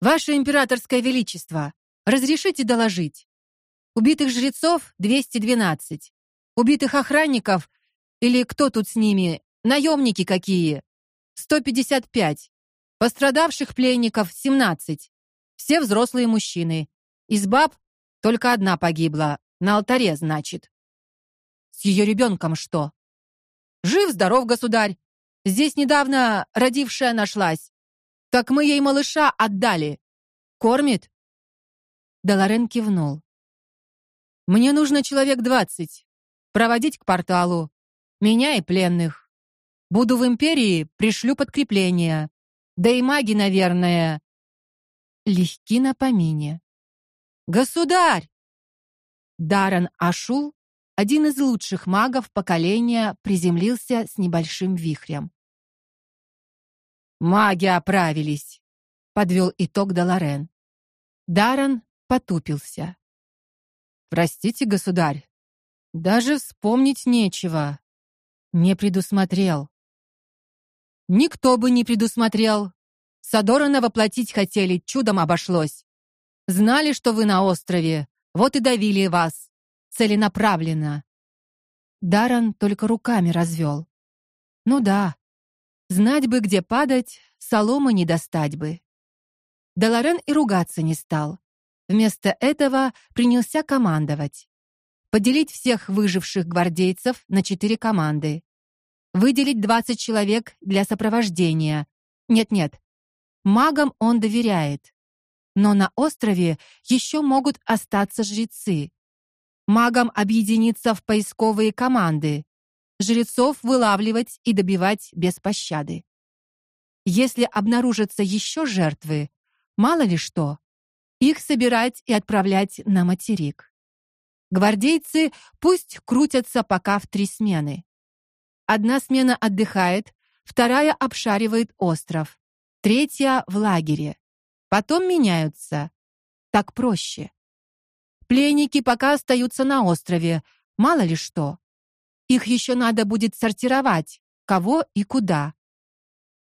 Ваше императорское величество, разрешите доложить. Убитых жрецов 212. Убитых охранников или кто тут с ними, наемники какие? 155. Пострадавших пленников 17. Все взрослые мужчины. Из баб только одна погибла, на алтаре, значит. С ее ребенком что? Жив здоров, государь. Здесь недавно родившая нашлась. Так мы ей малыша отдали. Кормит? Даларен кивнул. Мне нужно человек двадцать. Проводить к порталу. Меня и пленных. Буду в империи, пришлю подкрепление. Да и маги, наверное, легки на помине. Государь! Даран Ашул, один из лучших магов поколения, приземлился с небольшим вихрем. Маги оправились, подвел итог Даларен. Даран потупился. Простите, государь. Даже вспомнить нечего. Не предусмотрел. Никто бы не предусмотрел. Садорана воплотить хотели, чудом обошлось. Знали, что вы на острове, вот и давили вас. Целенаправленно. Даран только руками развел. Ну да. Знать бы, где падать, соломы не достать бы. Даларен и ругаться не стал. Вместо этого принялся командовать. Поделить всех выживших гвардейцев на четыре команды выделить 20 человек для сопровождения. Нет-нет. Магам он доверяет. Но на острове еще могут остаться жрецы. Магам объединиться в поисковые команды. Жрецов вылавливать и добивать без пощады. Если обнаружатся еще жертвы, мало ли что, их собирать и отправлять на материк. Гвардейцы пусть крутятся пока в три смены. Одна смена отдыхает, вторая обшаривает остров, третья в лагере. Потом меняются. Так проще. Пленники пока остаются на острове, мало ли что. Их еще надо будет сортировать, кого и куда.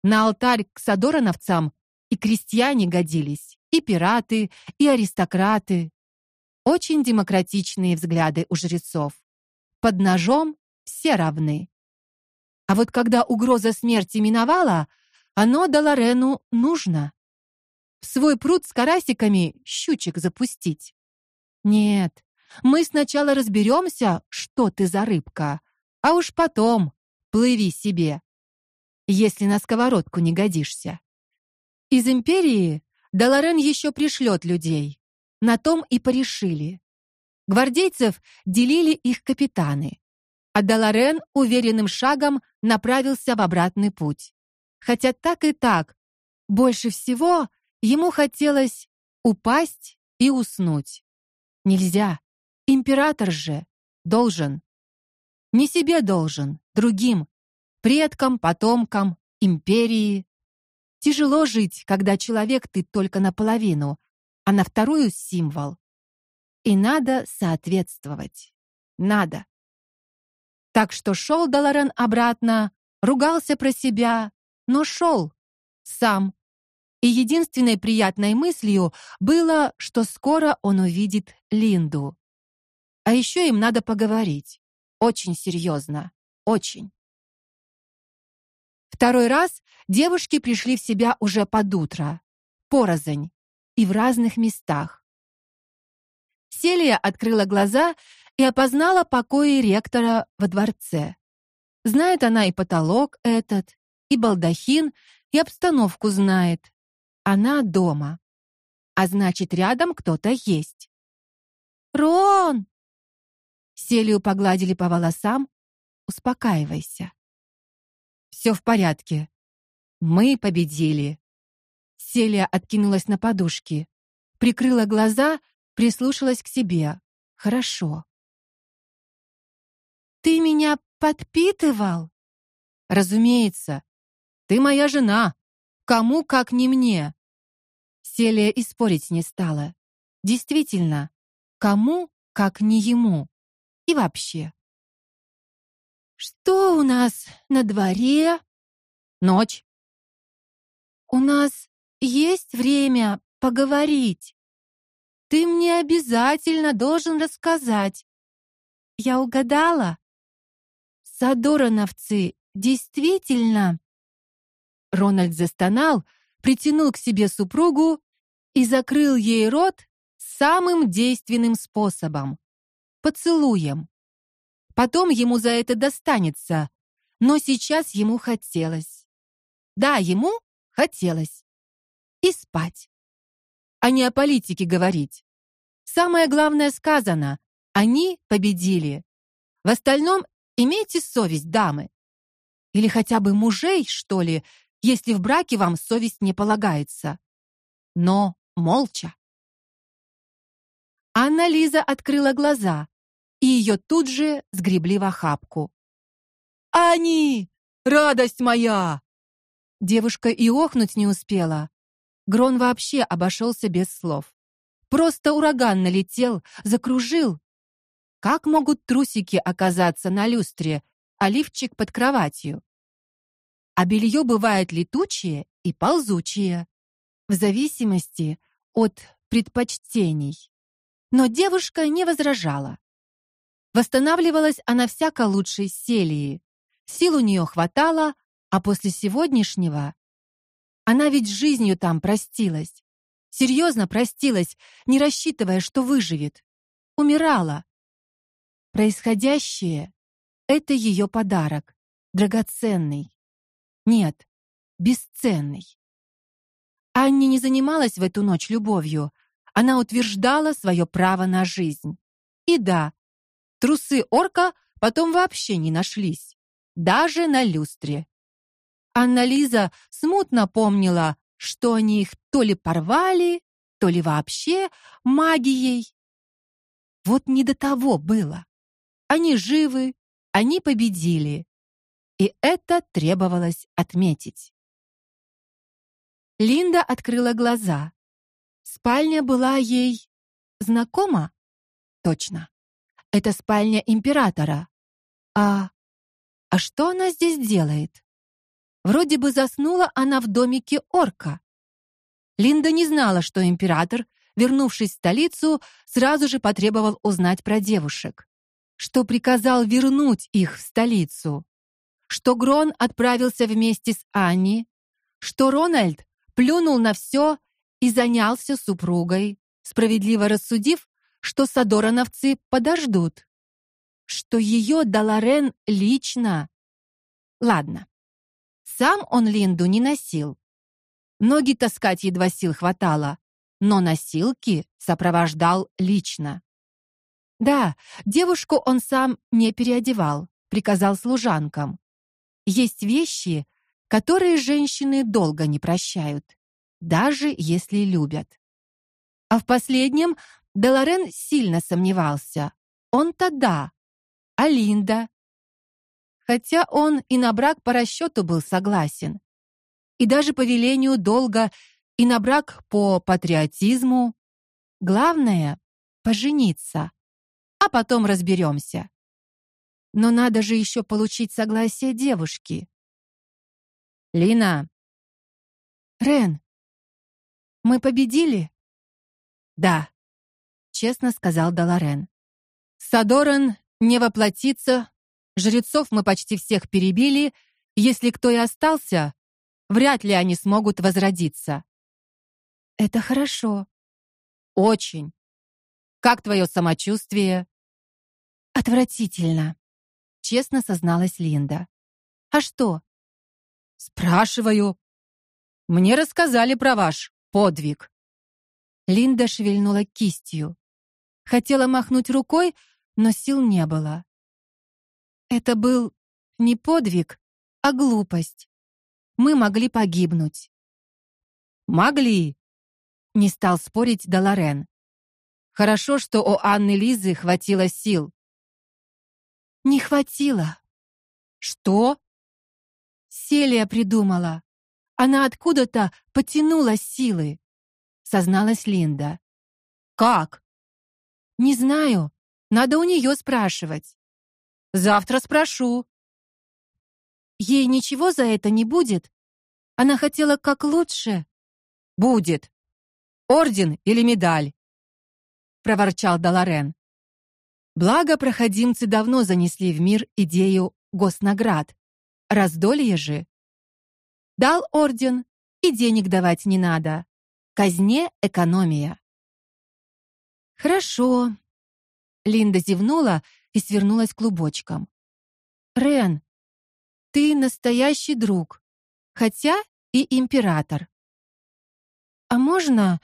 На алтарь к садорановцам и крестьяне годились, и пираты, и аристократы. Очень демократичные взгляды у жрецов. Под ножом все равны. А вот когда угроза смерти миновала, оно Даларену нужно. В свой пруд с карасиками щучек запустить. Нет, мы сначала разберемся, что ты за рыбка, а уж потом плыви себе. Если на сковородку не годишься. Из империи Даларен еще пришлет людей. На том и порешили. Гвардейцев делили их капитаны а Даларен уверенным шагом направился в обратный путь. Хотя так и так, больше всего ему хотелось упасть и уснуть. Нельзя. Император же должен. Не себе должен, другим, предкам, потомкам, империи. Тяжело жить, когда человек ты только наполовину, а на вторую символ. И надо соответствовать. Надо. Так что шел Даларен обратно, ругался про себя, но шел сам. И единственной приятной мыслью было, что скоро он увидит Линду. А еще им надо поговорить. Очень серьезно, очень. Второй раз девушки пришли в себя уже под утро, порознь и в разных местах. Селия открыла глаза и опознала покои ректора во дворце. Знает она и потолок этот, и балдахин, и обстановку знает. Она дома. А значит, рядом кто-то есть. Рон! Селию погладили по волосам. Успокаивайся. Все в порядке. Мы победили. Селия откинулась на подушки, прикрыла глаза, прислушалась к себе. Хорошо. Ты меня подпитывал? Разумеется. Ты моя жена. Кому, как не мне? Селия и спорить не стала. Действительно, кому, как не ему? И вообще. Что у нас на дворе? Ночь. У нас есть время поговорить. Ты мне обязательно должен рассказать. Я угадала? Садорановцы действительно Рональд застонал, притянул к себе супругу и закрыл ей рот самым действенным способом поцелуем. Потом ему за это достанется, но сейчас ему хотелось. Да, ему хотелось. И спать. А не о политике говорить. Самое главное сказано: они победили. В остальном имейте совесть, дамы. Или хотя бы мужей, что ли, если в браке вам совесть не полагается. Но молча. Анна Лиза открыла глаза, и ее тут же сгребли в охапку. Ани, радость моя. Девушка и охнуть не успела. Грон вообще обошелся без слов. Просто ураган налетел, закружил. Как могут трусики оказаться на люстре, а лифчик под кроватью? А белье бывает летучее и ползучее, в зависимости от предпочтений. Но девушка не возражала. Восстанавливалась она всяко лучше Селии. Сил у нее хватало, а после сегодняшнего она ведь жизнью там простилась. Серьезно простилась, не рассчитывая, что выживет. Умирала. Происходящее это ее подарок, драгоценный. Нет, бесценный. Анни не занималась в эту ночь любовью. Она утверждала свое право на жизнь. И да, трусы орка потом вообще не нашлись, даже на люстре. Анна Лиза смутно помнила, что они их то ли порвали, то ли вообще магией. Вот не до того было. Они живы, они победили. И это требовалось отметить. Линда открыла глаза. Спальня была ей знакома? Точно. Это спальня императора. А а что она здесь делает? Вроде бы заснула она в домике орка. Линда не знала, что император, вернувшись в столицу, сразу же потребовал узнать про девушек, что приказал вернуть их в столицу, что Грон отправился вместе с Анни, что Рональд плюнул на все и занялся супругой, справедливо рассудив, что садорановцы подождут, что ее Даларен лично. Ладно. Сам он Линду не носил. Ноги таскать едва сил хватало, но носилки сопровождал лично. Да, девушку он сам не переодевал, приказал служанкам. Есть вещи, которые женщины долго не прощают, даже если любят. А в последнем Деларен сильно сомневался. Он-то да, а Линда? Хотя он и на брак по расчету был согласен, и даже по велению долга, и на брак по патриотизму. Главное пожениться, а потом разберемся. Но надо же еще получить согласие девушки. Лина. Рен. Мы победили? Да, честно сказал Даларен. Садоран не воплотится. Жрецов мы почти всех перебили. Если кто и остался, вряд ли они смогут возродиться. Это хорошо. Очень. Как твое самочувствие? Отвратительно честно созналась Линда. А что? Спрашиваю. Мне рассказали про ваш подвиг. Линда шевельнула кистью. Хотела махнуть рукой, но сил не было. Это был не подвиг, а глупость. Мы могли погибнуть. Могли. Не стал спорить Даларен. Хорошо, что у Анны Лизы хватило сил. Не хватило. Что? Селия придумала. Она откуда-то потянула силы, созналась Линда. Как? Не знаю. Надо у нее спрашивать. Завтра спрошу. Ей ничего за это не будет. Она хотела как лучше. Будет. Орден или медаль? проворчал Даларен. Благо проходимцы давно занесли в мир идею госнаград. Раздолье же. Дал орден, и денег давать не надо. Казне экономия. Хорошо. Линда зевнула и свернулась клубочком. Рен, ты настоящий друг, хотя и император. А можно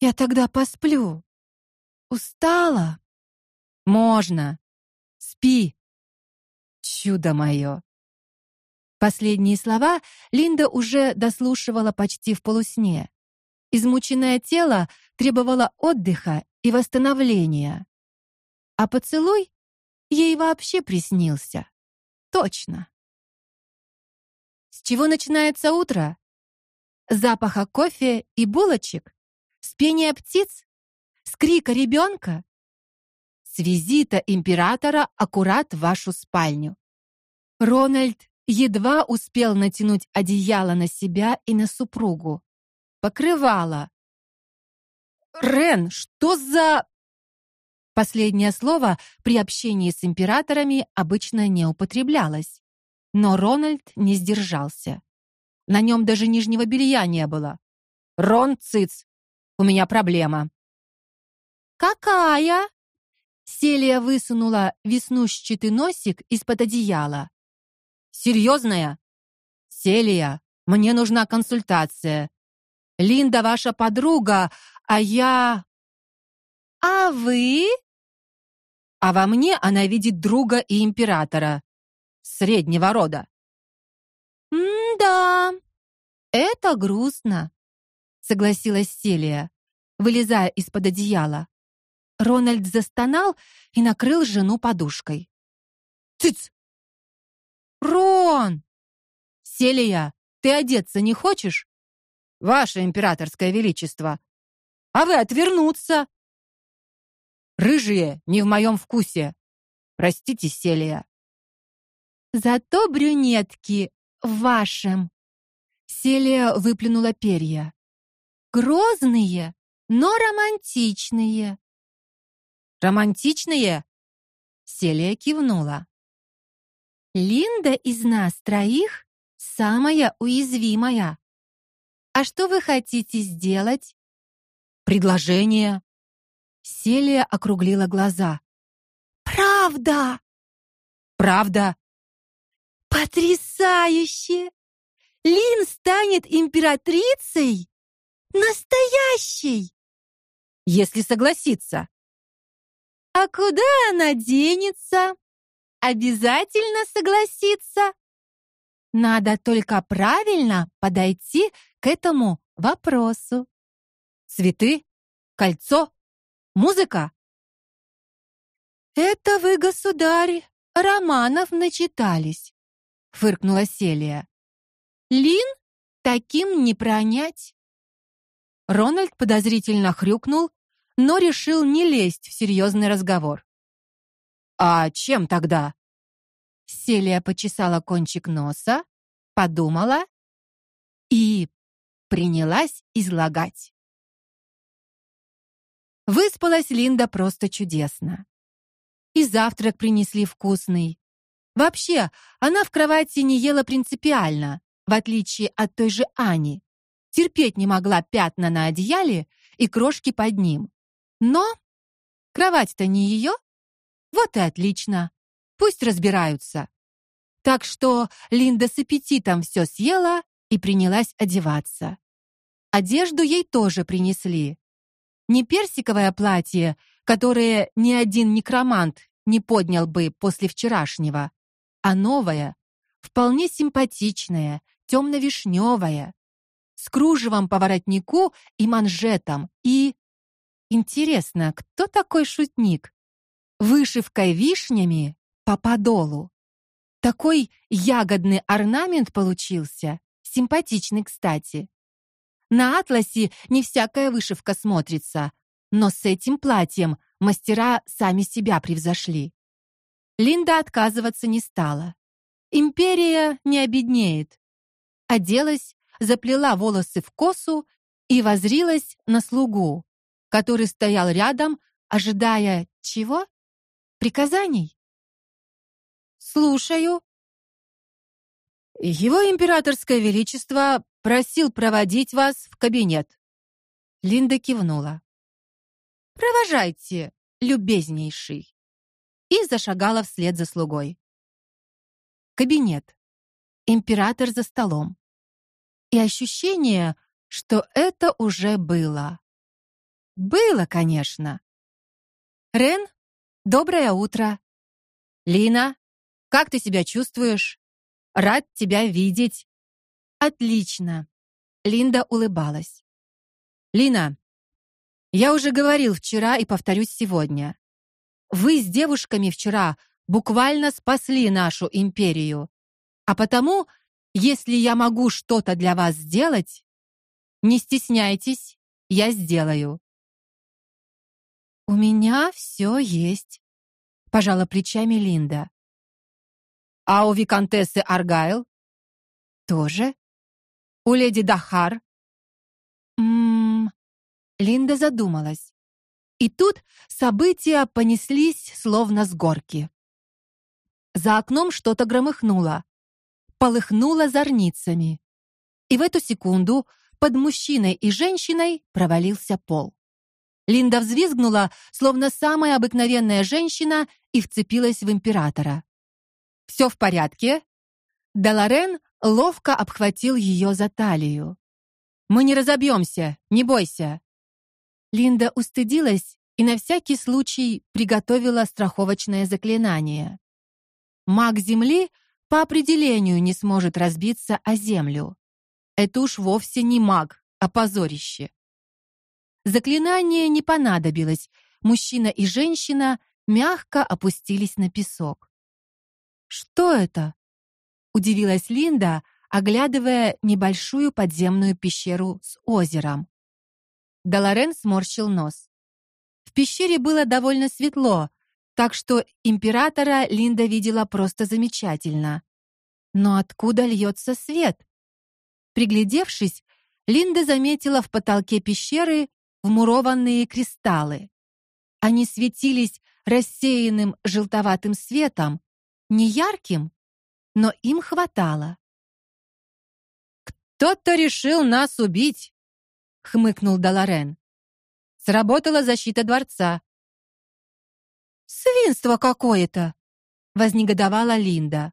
я тогда посплю? Устала. Можно. Спи. Чудо мое. Последние слова Линда уже дослушивала почти в полусне. Измученное тело требовало отдыха и восстановления. А поцелуй ей вообще приснился. Точно. С чего начинается утро? Запаха кофе и булочек? С пения птиц? С крика ребенка? С визита императора аккурат в вашу спальню. Рональд едва успел натянуть одеяло на себя и на супругу. Покрывало. Рен, что за Последнее слово при общении с императорами обычно не употреблялось, но Рональд не сдержался. На нем даже нижнего белья не было. Рон, цыц. У меня проблема. Какая? Селия высунула веснушчатый носик из-под одеяла. Серьезная? Селия, мне нужна консультация. Линда ваша подруга, а я А вы? А во мне она видит друга и императора среднего рода. М-да. Это грустно, согласилась Селия, вылезая из-под одеяла. Рональд застонал и накрыл жену подушкой. Цыц. Рон! Селия, ты одеться не хочешь? Ваше императорское величество. А вы отвернуться? Рыжие не в моем вкусе. Простите, Селия. Зато брюнетки в вашем. Селия выплюнула перья. Грозные, но романтичные. Романтичные? Селия кивнула. Линда из нас троих самая уязвимая. А что вы хотите сделать? Предложение. Селия округлила глаза. Правда? Правда? Потрясающе! Лин станет императрицей? Настоящей! Если согласится. А куда она денется? Обязательно согласится. Надо только правильно подойти к этому вопросу. Цветы? Кольцо? Музыка? Это вы, государь, романов начитались, фыркнула Селия. Лин таким не пронять. Рональд подозрительно хрюкнул, но решил не лезть в серьезный разговор. А чем тогда? Селия почесала кончик носа, подумала и принялась излагать. Выспалась Линда просто чудесно. И завтрак принесли вкусный. Вообще, она в кровати не ела принципиально, в отличие от той же Ани. Терпеть не могла пятна на одеяле и крошки под ним. Но кровать-то не ее. Вот и отлично. Пусть разбираются. Так что Линда с аппетитом все съела и принялась одеваться. Одежду ей тоже принесли. Не персиковое платье, которое ни один некромант не поднял бы после вчерашнего, а новое, вполне симпатичное, темно вишневое с кружевом по воротнику и манжетом, и интересно, кто такой шутник? Вышивкой вишнями по подолу. Такой ягодный орнамент получился, симпатичный, кстати. На атласе не всякая вышивка смотрится, но с этим платьем мастера сами себя превзошли. Линда отказываться не стала. Империя не обеднеет. Оделась, заплела волосы в косу и возрилась на слугу, который стоял рядом, ожидая чего? Приказаний. Слушаю. Его императорское величество просил проводить вас в кабинет. Линда кивнула. Провожайте, любезнейший. И зашагала вслед за слугой. Кабинет. Император за столом. И ощущение, что это уже было. Было, конечно. Рен, доброе утро. Лина, как ты себя чувствуешь? Рад тебя видеть. Отлично. Линда улыбалась. Лина, я уже говорил вчера и повторюсь сегодня. Вы с девушками вчера буквально спасли нашу империю. А потому, если я могу что-то для вас сделать, не стесняйтесь, я сделаю. У меня все есть, пожала плечами Линда. А у виконтессы Аргайл тоже? У леди Дахар? Мм. Линда задумалась. И тут события понеслись словно с горки. За окном что-то громыхнуло, полыхнуло зорницами. И в эту секунду под мужчиной и женщиной провалился пол. Линда взвизгнула, словно самая обыкновенная женщина, и вцепилась в императора. «Все в порядке?» Даларен ловко обхватил ее за талию. Мы не разобьемся, не бойся. Линда устыдилась и на всякий случай приготовила страховочное заклинание. Маг земли по определению не сможет разбиться о землю. Это уж вовсе не маг, а позорище. Заклинание не понадобилось. Мужчина и женщина мягко опустились на песок. Что это? Удивилась Линда, оглядывая небольшую подземную пещеру с озером. Даларен сморщил нос. В пещере было довольно светло, так что императора Линда видела просто замечательно. Но откуда льется свет? Приглядевшись, Линда заметила в потолке пещеры вмурованные кристаллы. Они светились рассеянным желтоватым светом, не ярким, но им хватало. Кто-то решил нас убить, хмыкнул Даларен. Сработала защита дворца. Свинство какое-то, вознегодовала Линда.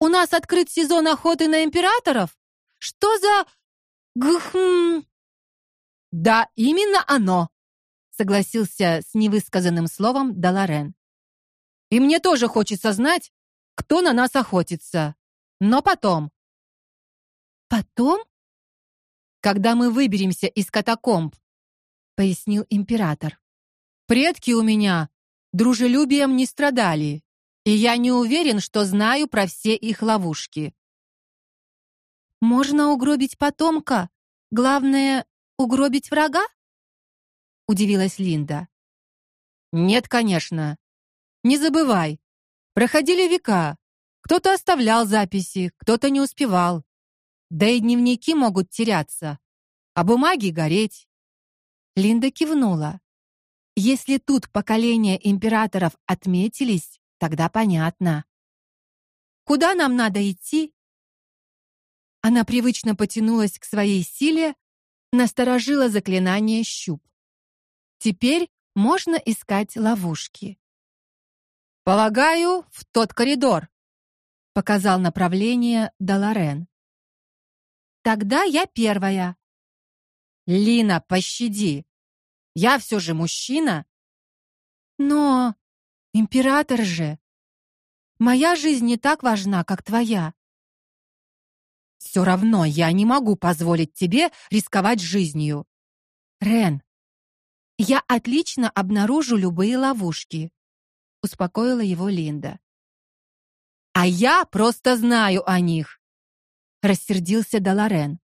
У нас открыт сезон охоты на императоров? Что за гхм? Да, именно оно, согласился с невысказанным словом Даларен. И мне тоже хочется знать, кто на нас охотится. Но потом. Потом? Когда мы выберемся из катакомб, пояснил император. Предки у меня дружелюбием не страдали, и я не уверен, что знаю про все их ловушки. Можно угробить потомка, главное угробить врага? удивилась Линда. Нет, конечно. Не забывай, проходили века. Кто-то оставлял записи, кто-то не успевал. Да и дневники могут теряться, а бумаги гореть. Линда кивнула. Если тут поколения императоров отметились, тогда понятно. Куда нам надо идти? Она привычно потянулась к своей силе, насторожила заклинание щуп. Теперь можно искать ловушки. Полагаю, в тот коридор, показал направление Даларен. Тогда я первая. Лина, пощади. Я все же мужчина. Но император же. Моя жизнь не так важна, как твоя. Все равно я не могу позволить тебе рисковать жизнью. Рен, я отлично обнаружу любые ловушки, успокоила его Линда. А я просто знаю о них рассердился Даларен.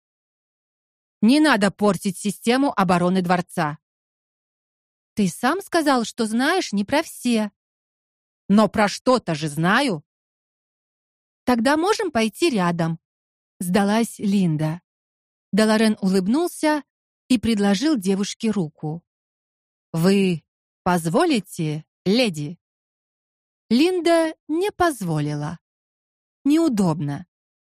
Не надо портить систему обороны дворца. Ты сам сказал, что знаешь не про все. Но про что-то же знаю. Тогда можем пойти рядом, сдалась Линда. Даларен улыбнулся и предложил девушке руку. Вы позволите, леди? Линда не позволила. Неудобно.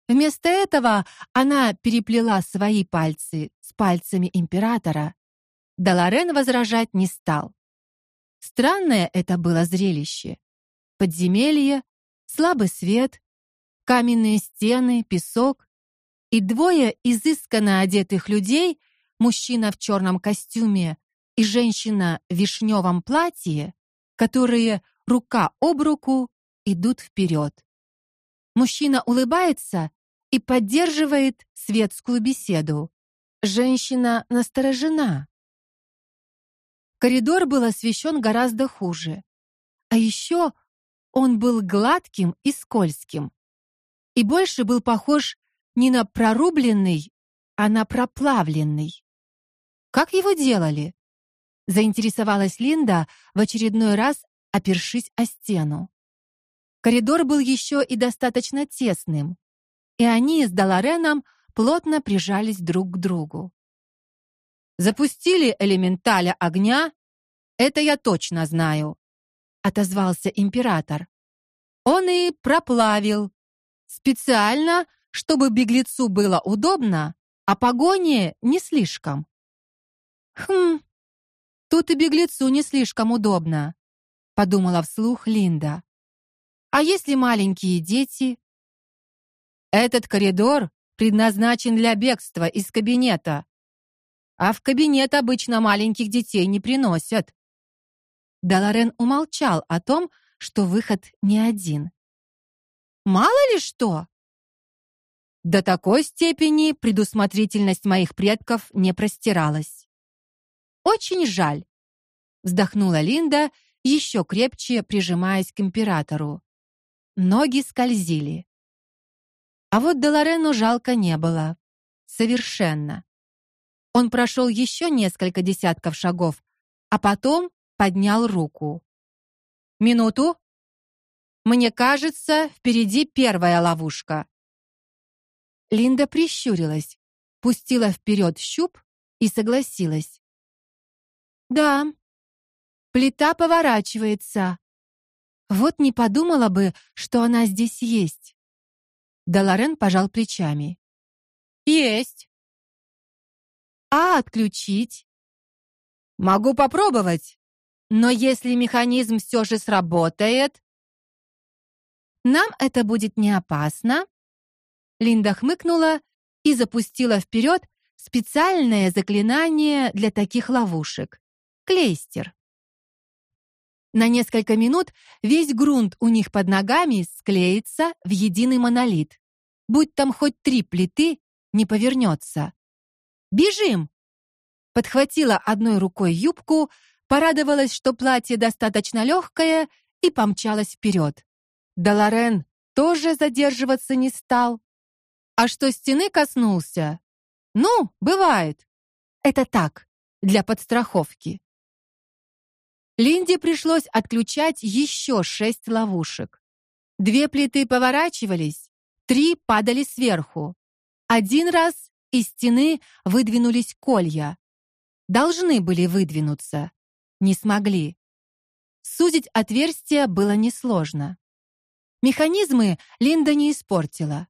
Вместо этого она переплела свои пальцы с пальцами императора. Даларен возражать не стал. Странное это было зрелище. Подземелье, слабый свет, каменные стены, песок и двое изысканно одетых людей, мужчина в черном костюме и женщина в вишневом платье, которые рука об руку идут вперед. Мужчина улыбается и поддерживает светскую беседу. Женщина насторожена. Коридор был освещен гораздо хуже. А еще он был гладким и скользким. И больше был похож не на прорубленный, а на проплавленный. Как его делали? заинтересовалась Линда в очередной раз, опершись о стену. Коридор был еще и достаточно тесным, и они с Далареном плотно прижались друг к другу. Запустили элементаля огня, это я точно знаю, отозвался император. Он и проплавил специально, чтобы беглецу было удобно, а погоне не слишком. Хм, Тут и беглецу не слишком удобно, подумала вслух Линда. А если маленькие дети? Этот коридор предназначен для бегства из кабинета. А в кабинет обычно маленьких детей не приносят. Даларен умолчал о том, что выход не один. Мало ли что. До такой степени предусмотрительность моих предков не простиралась. Очень жаль, вздохнула Линда, еще крепче прижимаясь к императору. Ноги скользили. А вот Деларену жалко не было. Совершенно. Он прошел еще несколько десятков шагов, а потом поднял руку. Минуту. Мне кажется, впереди первая ловушка. Линда прищурилась, пустила вперед щуп и согласилась. Да. Плита поворачивается. Вот не подумала бы, что она здесь есть. Даларен пожал плечами. Есть. А отключить? Могу попробовать. Но если механизм все же сработает, нам это будет не опасно. Линда хмыкнула и запустила вперед специальное заклинание для таких ловушек клейстер. На несколько минут весь грунт у них под ногами склеится в единый монолит. Будь там хоть три плиты, не повернется. Бежим. Подхватила одной рукой юбку, порадовалась, что платье достаточно легкое, и помчалась вперед. Даларен тоже задерживаться не стал. А что стены коснулся? Ну, бывает. Это так, для подстраховки. Линде пришлось отключать еще шесть ловушек. Две плиты поворачивались, три падали сверху. Один раз из стены выдвинулись колья. Должны были выдвинуться, не смогли. Сузить отверстие было несложно. Механизмы Линда не испортила.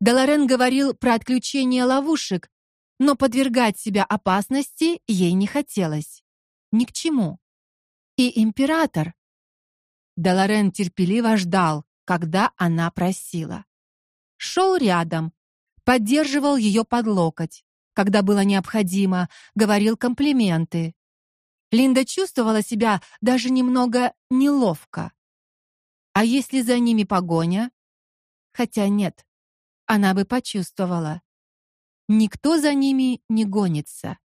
Даларен говорил про отключение ловушек, но подвергать себя опасности ей не хотелось. Ни к чему и император. Деларен терпеливо ждал, когда она просила. Шел рядом, поддерживал ее под локоть, когда было необходимо, говорил комплименты. Линда чувствовала себя даже немного неловко. А если за ними погоня? Хотя нет, она бы почувствовала. Никто за ними не гонится.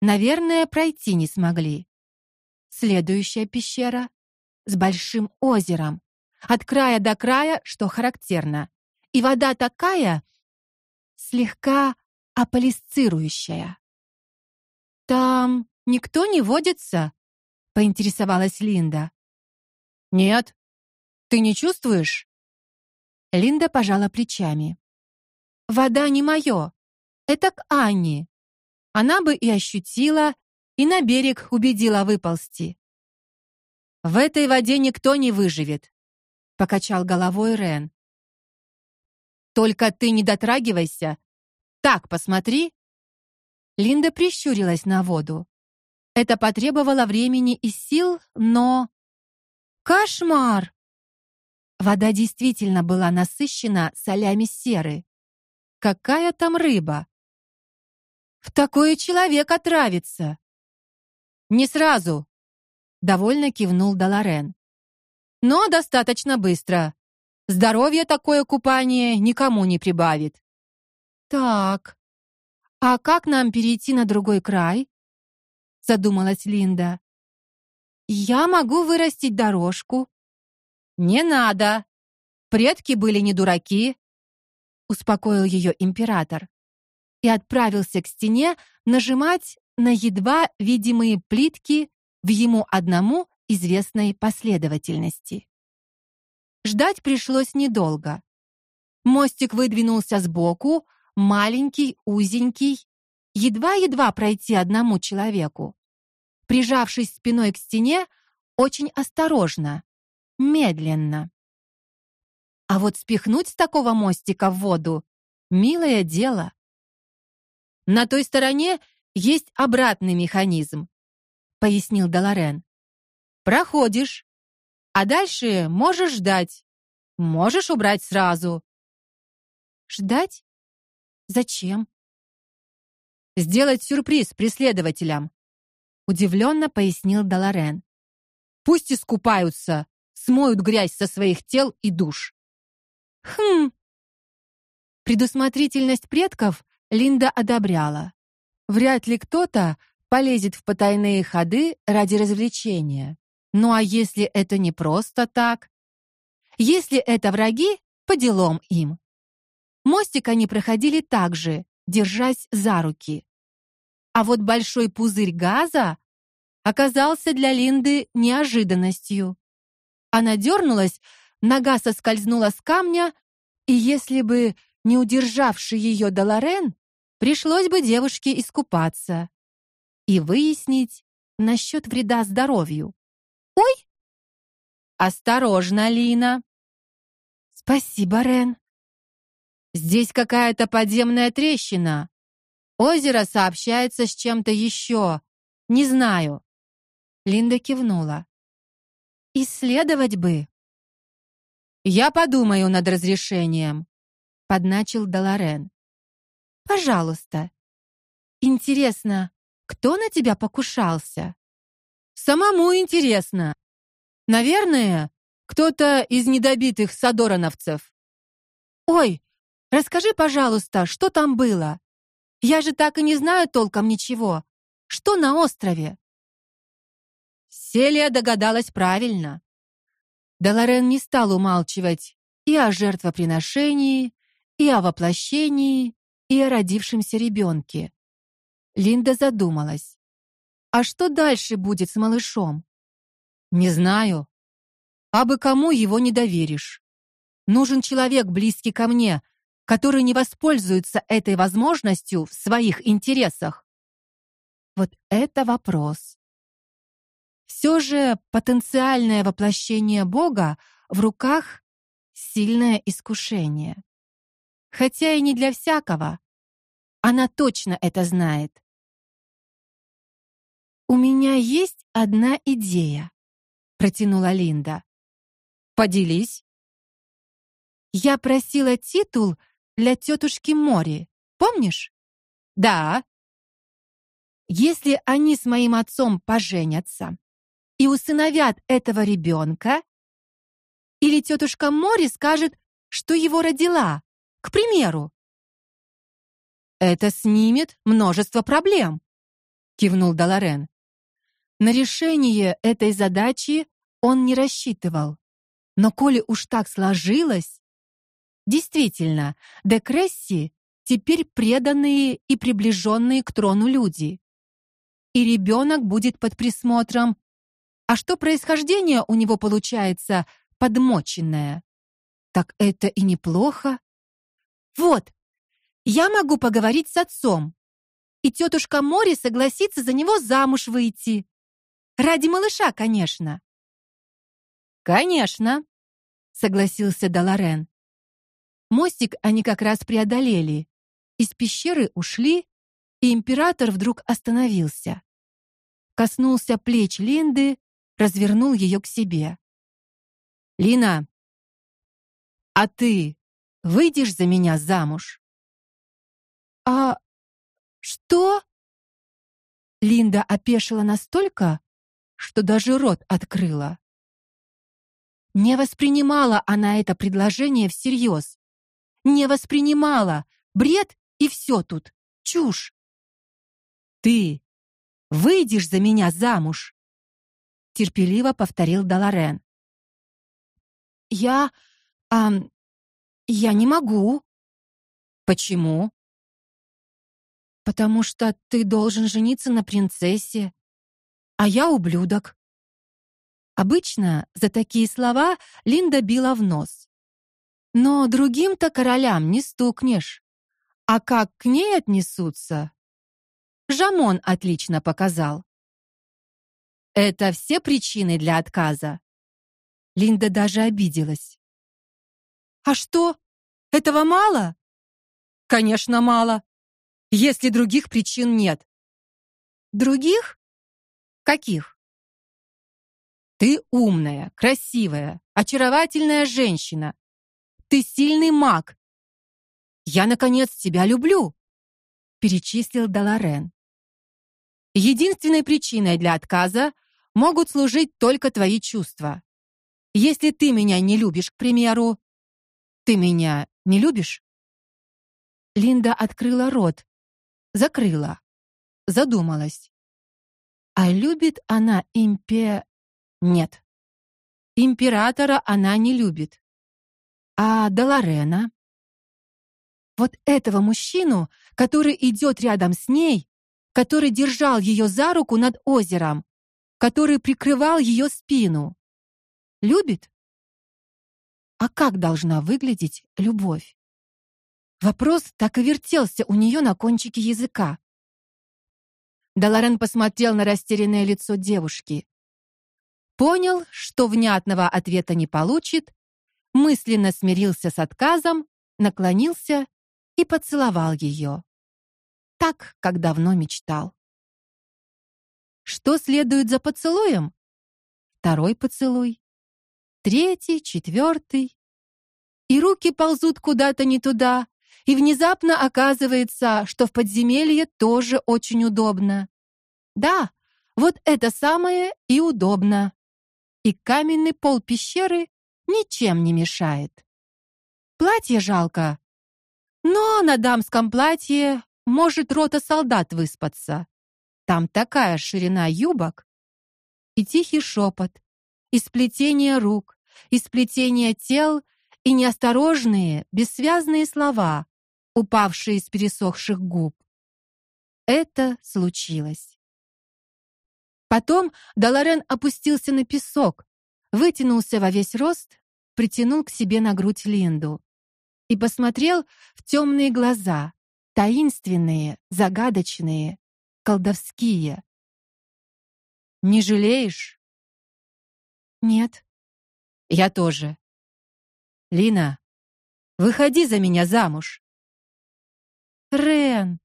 Наверное, пройти не смогли. Следующая пещера с большим озером, от края до края, что характерно. И вода такая слегка аполисцирующая. Там никто не водится, поинтересовалась Линда. Нет. Ты не чувствуешь? Линда пожала плечами. Вода не мое. Это к Анне. Она бы и ощутила, и на берег убедила выползти. В этой воде никто не выживет, покачал головой Рен. Только ты не дотрагивайся. Так, посмотри. Линда прищурилась на воду. Это потребовало времени и сил, но кошмар. Вода действительно была насыщена солями серы. Какая там рыба? В такое человек отравится. Не сразу, довольно кивнул Даларен. Но достаточно быстро. Здоровье такое купание никому не прибавит. Так. А как нам перейти на другой край? задумалась Линда. Я могу вырастить дорожку. Не надо. Предки были не дураки, успокоил ее император и отправился к стене нажимать на едва видимые плитки в ему одному известной последовательности. Ждать пришлось недолго. Мостик выдвинулся сбоку, маленький, узенький, едва-едва пройти одному человеку. Прижавшись спиной к стене, очень осторожно, медленно. А вот спихнуть с такого мостика в воду милое дело. На той стороне есть обратный механизм пояснил Даларен. Проходишь, а дальше можешь ждать. Можешь убрать сразу. Ждать? Зачем? Сделать сюрприз преследователям, удивленно пояснил Даларен. Пусть искупаются, смоют грязь со своих тел и душ. Хм. Предусмотрительность предков Линда одобряла. Вряд ли кто-то полезет в потайные ходы ради развлечения. Ну а если это не просто так? Если это враги, по делам им. Мостик они проходили также, держась за руки. А вот большой пузырь газа оказался для Линды неожиданностью. Она дернулась, нога соскользнула с камня, и если бы не удержавший ее Долорен, пришлось бы девушке искупаться и выяснить насчет вреда здоровью. Ой! Осторожно, Лина. Спасибо, Рен. Здесь какая-то подземная трещина. Озеро сообщается с чем-то еще. Не знаю. Линда кивнула. Исследовать бы. Я подумаю над разрешением, подначил Даларен. Пожалуйста. Интересно, кто на тебя покушался? Самому интересно. Наверное, кто-то из недобитых садорановцев. Ой, расскажи, пожалуйста, что там было? Я же так и не знаю толком ничего. Что на острове? Селия догадалась правильно. Даларен не стал умалчивать и о жертвоприношении, и о воплощении, и о родившемся ребенке. Линда задумалась. А что дальше будет с малышом? Не знаю. А бы кому его не доверишь. Нужен человек близкий ко мне, который не воспользуется этой возможностью в своих интересах. Вот это вопрос. Все же потенциальное воплощение Бога в руках сильное искушение. Хотя и не для всякого. Она точно это знает. У меня есть одна идея, протянула Линда. Поделись. Я просила титул для тетушки Мори. Помнишь? Да. Если они с моим отцом поженятся и усыновят этого ребенка, или тетушка Мори скажет, что его родила, к примеру, это снимет множество проблем, кивнул Даларен. На решение этой задачи он не рассчитывал. Но коли уж так сложилось, действительно, де Кресси теперь преданные и приближенные к трону люди. И ребенок будет под присмотром. А что происхождение у него получается подмоченное? Так это и неплохо. Вот. Я могу поговорить с отцом. И тетушка Мори согласится за него замуж выйти. Ради малыша, конечно. Конечно, согласился Даларен. Мостик они как раз преодолели. Из пещеры ушли, и император вдруг остановился. Коснулся плеч Линды, развернул ее к себе. Лина, а ты выйдешь за меня замуж? А что? Линда опешила настолько, что даже рот открыла. Не воспринимала она это предложение всерьез. Не воспринимала. Бред и все тут. Чушь. Ты выйдешь за меня замуж, терпеливо повторил Даларен. Я а я не могу. Почему? Потому что ты должен жениться на принцессе, а я ублюдок. Обычно за такие слова Линда била в нос. Но другим-то королям не стукнешь. А как к ней отнесутся? Жамон отлично показал. Это все причины для отказа. Линда даже обиделась. А что? Этого мало? Конечно, мало. Если других причин нет. Других? Каких? Ты умная, красивая, очаровательная женщина. Ты сильный маг. Я наконец тебя люблю, перечислил Даларен. Единственной причиной для отказа могут служить только твои чувства. Если ты меня не любишь, к примеру, ты меня не любишь? Линда открыла рот, закрыла, задумалась. А любит она импе Нет. Императора она не любит. А Даларена? Вот этого мужчину, который идет рядом с ней, который держал ее за руку над озером, который прикрывал ее спину. Любит? А как должна выглядеть любовь? Вопрос так и вертелся у нее на кончике языка. Даларен посмотрел на растерянное лицо девушки. Понял, что внятного ответа не получит, мысленно смирился с отказом, наклонился и поцеловал ее так, как давно мечтал. Что следует за поцелуем? Второй поцелуй, третий, четвертый. И руки ползут куда-то не туда, и внезапно оказывается, что в подземелье тоже очень удобно. Да, вот это самое и удобно. И каменный пол пещеры ничем не мешает. Платье жалко. Но на дамском платье может рота солдат выспаться. Там такая ширина юбок. И тихий шепот, и сплетение рук, и сплетение тел, и неосторожные, бессвязные слова, упавшие из пересохших губ. Это случилось. Потом Даларен опустился на песок, вытянулся во весь рост, притянул к себе на грудь Линду и посмотрел в темные глаза, таинственные, загадочные, колдовские. Не жалеешь? Нет. Я тоже. Лина, выходи за меня замуж. Рен.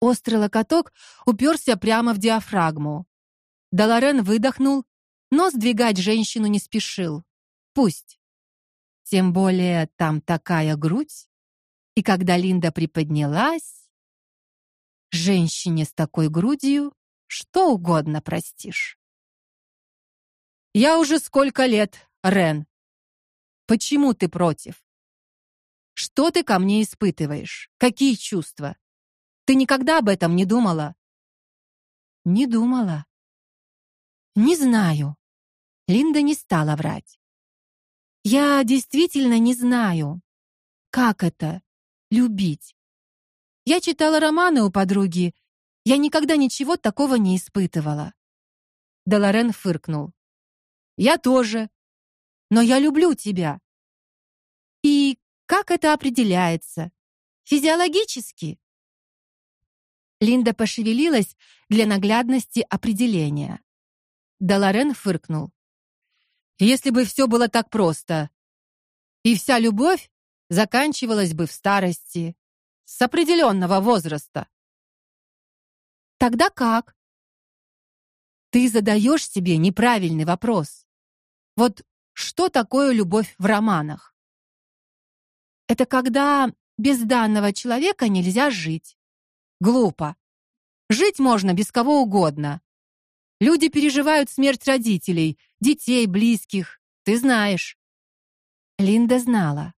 Острый локоток уперся прямо в диафрагму. Даларен выдохнул, но сдвигать женщину не спешил. Пусть. Тем более там такая грудь. И когда Линда приподнялась, женщине с такой грудью что угодно простишь. Я уже сколько лет, Рен. Почему ты против? Что ты ко мне испытываешь? Какие чувства? Ты никогда об этом не думала? Не думала. Не знаю. Линда не стала врать. Я действительно не знаю. Как это любить. Я читала романы у подруги. Я никогда ничего такого не испытывала. Деларен фыркнул. Я тоже. Но я люблю тебя. И как это определяется? Физиологически. Линда пошевелилась для наглядности определения. Даларен фыркнул. Если бы все было так просто, и вся любовь заканчивалась бы в старости, с определенного возраста. Тогда как? Ты задаешь себе неправильный вопрос. Вот что такое любовь в романах? Это когда без данного человека нельзя жить. Глупо. Жить можно без кого угодно. Люди переживают смерть родителей, детей, близких. Ты знаешь. Линда знала.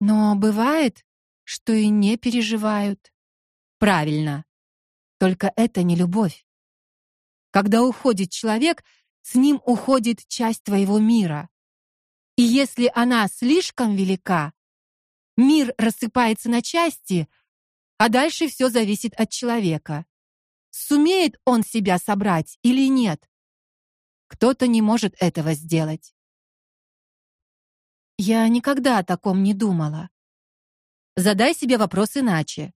Но бывает, что и не переживают. Правильно. Только это не любовь. Когда уходит человек, с ним уходит часть твоего мира. И если она слишком велика, мир рассыпается на части, а дальше все зависит от человека. Сумеет он себя собрать или нет? Кто-то не может этого сделать. Я никогда о таком не думала. Задай себе вопрос иначе.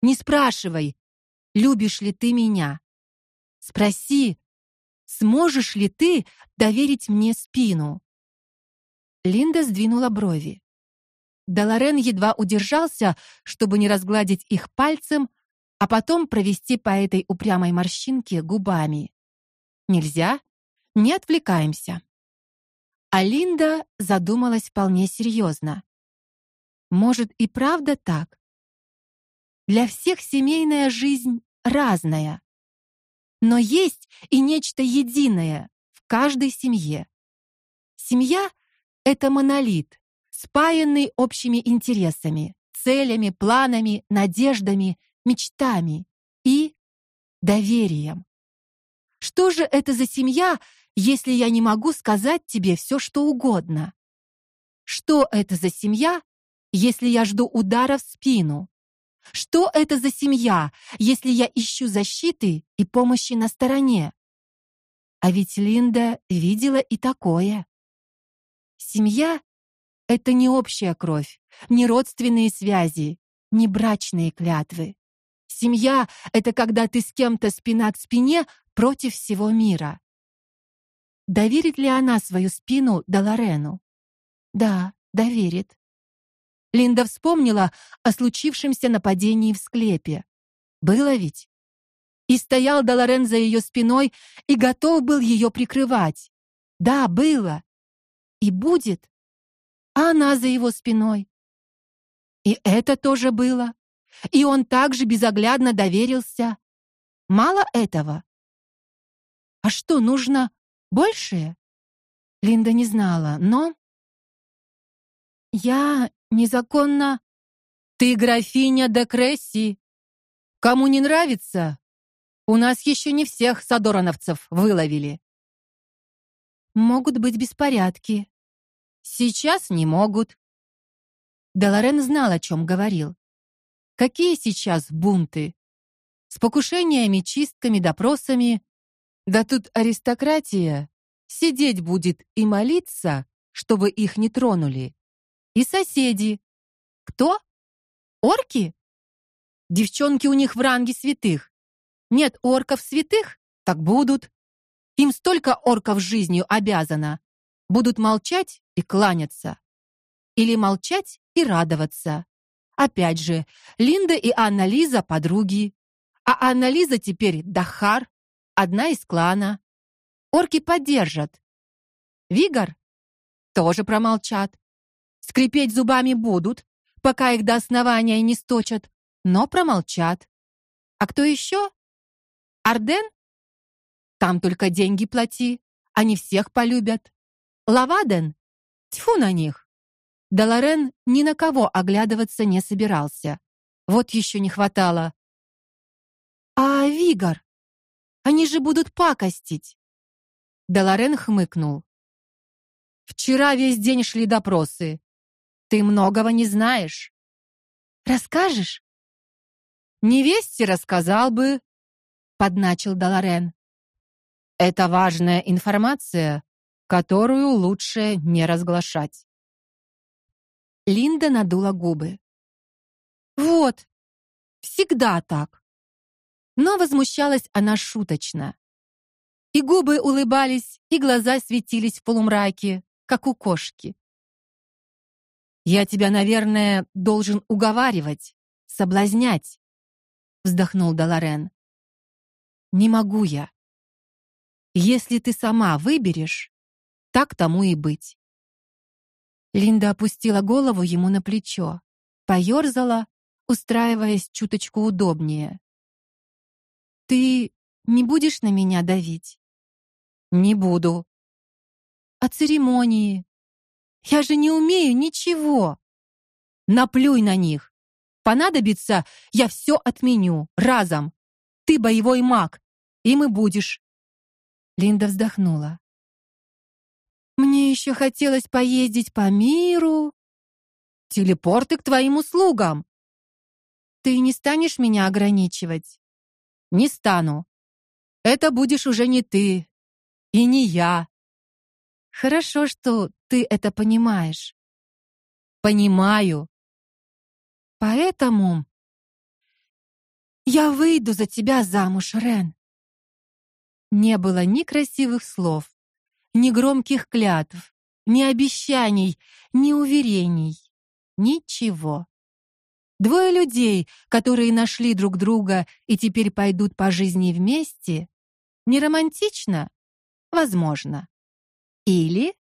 Не спрашивай: любишь ли ты меня? Спроси: сможешь ли ты доверить мне спину? Линда сдвинула брови. Даларен едва удержался, чтобы не разгладить их пальцем, а потом провести по этой упрямой морщинке губами. Нельзя? Не отвлекаемся. А Линда задумалась вполне серьезно. Может, и правда так? Для всех семейная жизнь разная. Но есть и нечто единое в каждой семье. Семья это монолит, спаянный общими интересами, целями, планами, надеждами, мечтами и доверием. Что же это за семья, если я не могу сказать тебе все, что угодно? Что это за семья, если я жду удара в спину? Что это за семья, если я ищу защиты и помощи на стороне? А ведь Линда видела и такое. Семья это не общая кровь, не родственные связи, не брачные клятвы. Семья это когда ты с кем-то спина к спине против всего мира. Доверит ли она свою спину Даларену? Да, доверит. Линда вспомнила о случившемся нападении в склепе. Было ведь. И стоял Даларен за ее спиной и готов был ее прикрывать. Да, было. И будет а она за его спиной. И это тоже было. И он также безоглядно доверился. Мало этого. А что нужно большее? Линда не знала, но я незаконно Ты графиня де Кресси. Кому не нравится? У нас еще не всех садороновцев выловили. Могут быть беспорядки, Сейчас не могут. Деларен знал, о чем говорил. Какие сейчас бунты? С покушениями, чистками, допросами. Да тут аристократия сидеть будет и молиться, чтобы их не тронули. И соседи. Кто? Орки? Девчонки у них в ранге святых. Нет орков святых, так будут. Им столько орков жизнью обязано. Будут молчать и кланяться. Или молчать и радоваться. Опять же, Линда и Анна Лиза подруги. А Анна Лиза теперь Дахар, одна из клана. Орки поддержат. Вигор тоже промолчат. Скрипеть зубами будут, пока их до основания не сточат, но промолчат. А кто еще? Арден? Там только деньги плати, они всех полюбят. Лаваден? Тьфу на них. Даларен ни на кого оглядываться не собирался. Вот еще не хватало. А Вигор? Они же будут пакостить. Даларен хмыкнул. Вчера весь день шли допросы. Ты многого не знаешь. Расскажешь? Невесте рассказал бы, подначил Даларен. Это важная информация, которую лучше не разглашать. Линда надула губы. Вот. Всегда так. Но возмущалась она шуточно. И губы улыбались, и глаза светились в полумраке, как у кошки. Я тебя, наверное, должен уговаривать, соблазнять, вздохнул Даларен. Не могу я. Если ты сама выберешь, так тому и быть. Линда опустила голову ему на плечо, поерзала, устраиваясь чуточку удобнее. Ты не будешь на меня давить? Не буду. А церемонии? Я же не умею ничего. Наплюй на них. Понадобится, я все отменю разом. Ты боевой маг, и будешь. Линда вздохнула. Мне еще хотелось поездить по миру. Телепорты к твоим услугам. Ты не станешь меня ограничивать? Не стану. Это будешь уже не ты и не я. Хорошо, что ты это понимаешь. Понимаю. Поэтому я выйду за тебя замуж, Рен. Не было ни красивых слов, ни громких клятв, ни обещаний, ни уверений. Ничего. Двое людей, которые нашли друг друга и теперь пойдут по жизни вместе, не романтично? Возможно. Или